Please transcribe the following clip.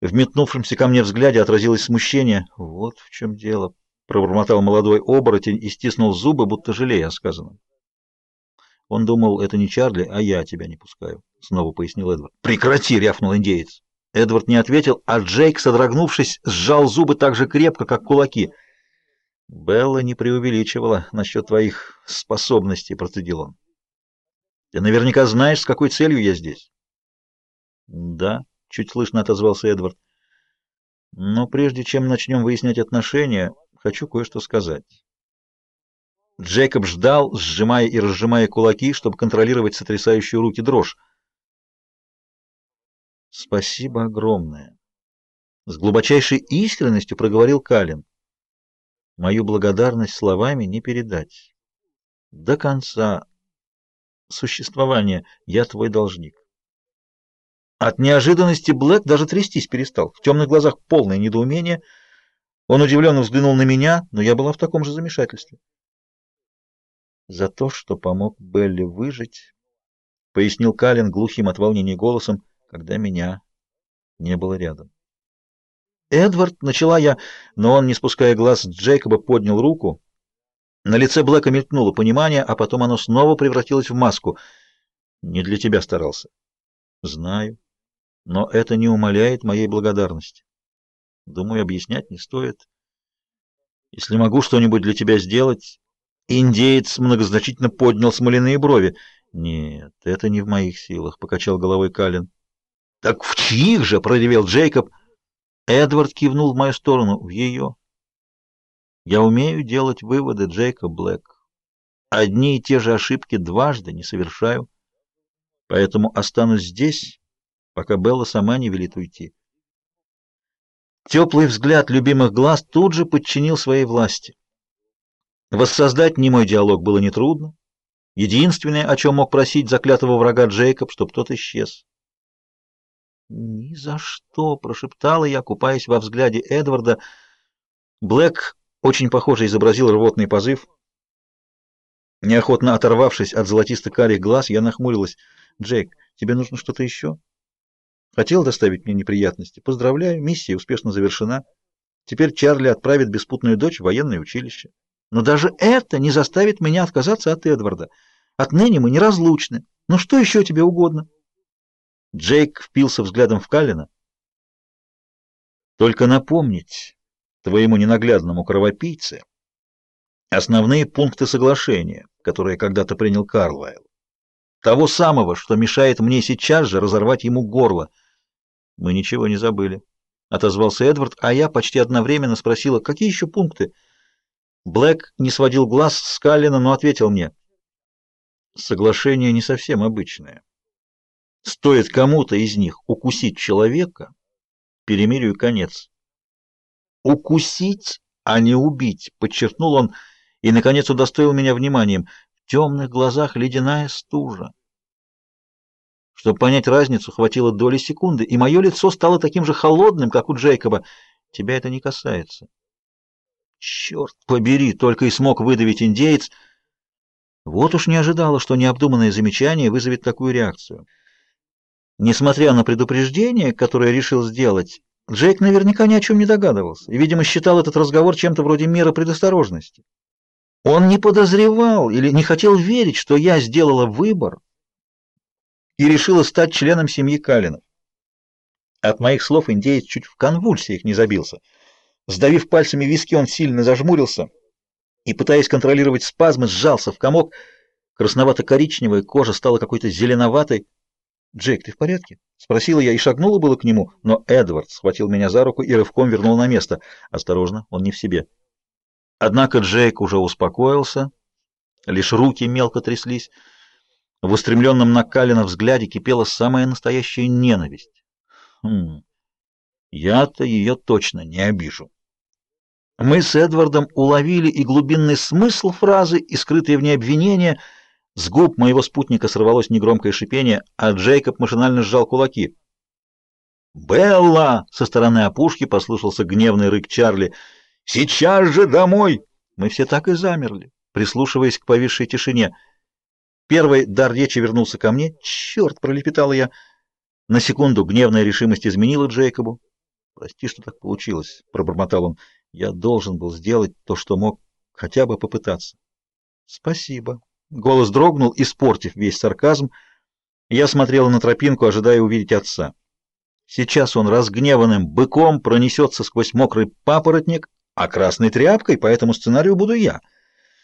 В метнувшемся ко мне взгляде отразилось смущение. «Вот в чем дело», — пробормотал молодой оборотень и стиснул зубы, будто жалея о сказанном. Он думал, это не Чарли, а я тебя не пускаю, — снова пояснил Эдвард. «Прекрати!» — рявкнул индеец. Эдвард не ответил, а Джейк, содрогнувшись, сжал зубы так же крепко, как кулаки. «Белла не преувеличивала насчет твоих способностей», — процедил он. «Ты наверняка знаешь, с какой целью я здесь». «Да», — чуть слышно отозвался Эдвард. «Но прежде чем начнем выяснять отношения, хочу кое-что сказать». Джейкоб ждал, сжимая и разжимая кулаки, чтобы контролировать сотрясающую руки дрожь. Спасибо огромное. С глубочайшей искренностью проговорил Калин. Мою благодарность словами не передать. До конца существования я твой должник. От неожиданности Блэк даже трястись перестал. В темных глазах полное недоумение. Он удивленно взглянул на меня, но я была в таком же замешательстве. За то, что помог Белли выжить, пояснил Калин глухим от волнения голосом, когда меня не было рядом. «Эдвард!» — начала я, но он, не спуская глаз Джейкоба, поднял руку. На лице Блэка мелькнуло понимание, а потом оно снова превратилось в маску. «Не для тебя старался». «Знаю, но это не умаляет моей благодарности. Думаю, объяснять не стоит. Если могу что-нибудь для тебя сделать...» Индеец многозначительно поднял смоляные брови. «Нет, это не в моих силах», — покачал головой Калин. «Так в чьих же?» — проревел Джейкоб. Эдвард кивнул в мою сторону. «В ее». «Я умею делать выводы, Джейкоб Блэк. Одни и те же ошибки дважды не совершаю. Поэтому останусь здесь, пока Белла сама не велит уйти». Теплый взгляд любимых глаз тут же подчинил своей власти. Воссоздать немой диалог было нетрудно. Единственное, о чем мог просить заклятого врага Джейкоб, чтобы тот исчез. «Ни за что!» — прошептала я, купаясь во взгляде Эдварда. Блэк очень похоже изобразил рвотный позыв. Неохотно оторвавшись от золотисто-карих глаз, я нахмурилась. «Джейк, тебе нужно что-то еще?» «Хотел доставить мне неприятности. Поздравляю, миссия успешно завершена. Теперь Чарли отправит беспутную дочь в военное училище. Но даже это не заставит меня отказаться от Эдварда. Отныне мы неразлучны. Ну что еще тебе угодно?» Джейк впился взглядом в Каллина. «Только напомнить твоему ненаглядному кровопийце основные пункты соглашения, которые когда-то принял Карлайл. Того самого, что мешает мне сейчас же разорвать ему горло. Мы ничего не забыли», — отозвался Эдвард, а я почти одновременно спросила, какие еще пункты. Блэк не сводил глаз с Каллина, но ответил мне. «Соглашение не совсем обычное. Стоит кому-то из них укусить человека, перемирию конец. «Укусить, а не убить», — подчеркнул он и, наконец, удостоил меня вниманием. В темных глазах ледяная стужа. Чтобы понять разницу, хватило доли секунды, и мое лицо стало таким же холодным, как у Джейкоба. Тебя это не касается. Черт побери, только и смог выдавить индеец. Вот уж не ожидала, что необдуманное замечание вызовет такую реакцию. Несмотря на предупреждение, которое решил сделать, Джейк наверняка ни о чем не догадывался и, видимо, считал этот разговор чем-то вроде меры предосторожности. Он не подозревал или не хотел верить, что я сделала выбор и решила стать членом семьи Калинов. От моих слов индеец чуть в конвульсиях не забился. Сдавив пальцами виски, он сильно зажмурился и, пытаясь контролировать спазмы, сжался в комок. Красновато-коричневая кожа стала какой-то зеленоватой, «Джейк, ты в порядке?» — спросила я и шагнула было к нему, но Эдвард схватил меня за руку и рывком вернул на место. «Осторожно, он не в себе». Однако Джейк уже успокоился, лишь руки мелко тряслись. В устремленном на Калина взгляде кипела самая настоящая ненависть. Хм, я-то ее точно не обижу. Мы с Эдвардом уловили и глубинный смысл фразы, и скрытые в ней обвинения — с губ моего спутника сорвалось негромкое шипение, а Джейкоб машинально сжал кулаки. «Белла!» — со стороны опушки послышался гневный рык Чарли. «Сейчас же домой!» Мы все так и замерли, прислушиваясь к повисшей тишине. Первый дар речи вернулся ко мне. «Черт!» — пролепетала я. На секунду гневная решимость изменила Джейкобу. «Прости, что так получилось», — пробормотал он. «Я должен был сделать то, что мог, хотя бы попытаться». «Спасибо». Голос дрогнул, испортив весь сарказм. Я смотрела на тропинку, ожидая увидеть отца. Сейчас он разгневанным быком пронесется сквозь мокрый папоротник, а красной тряпкой по этому сценарию буду я —